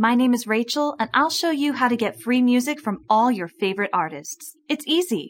My name is Rachel, and I'll show you how to get free music from all your favorite artists. It's easy.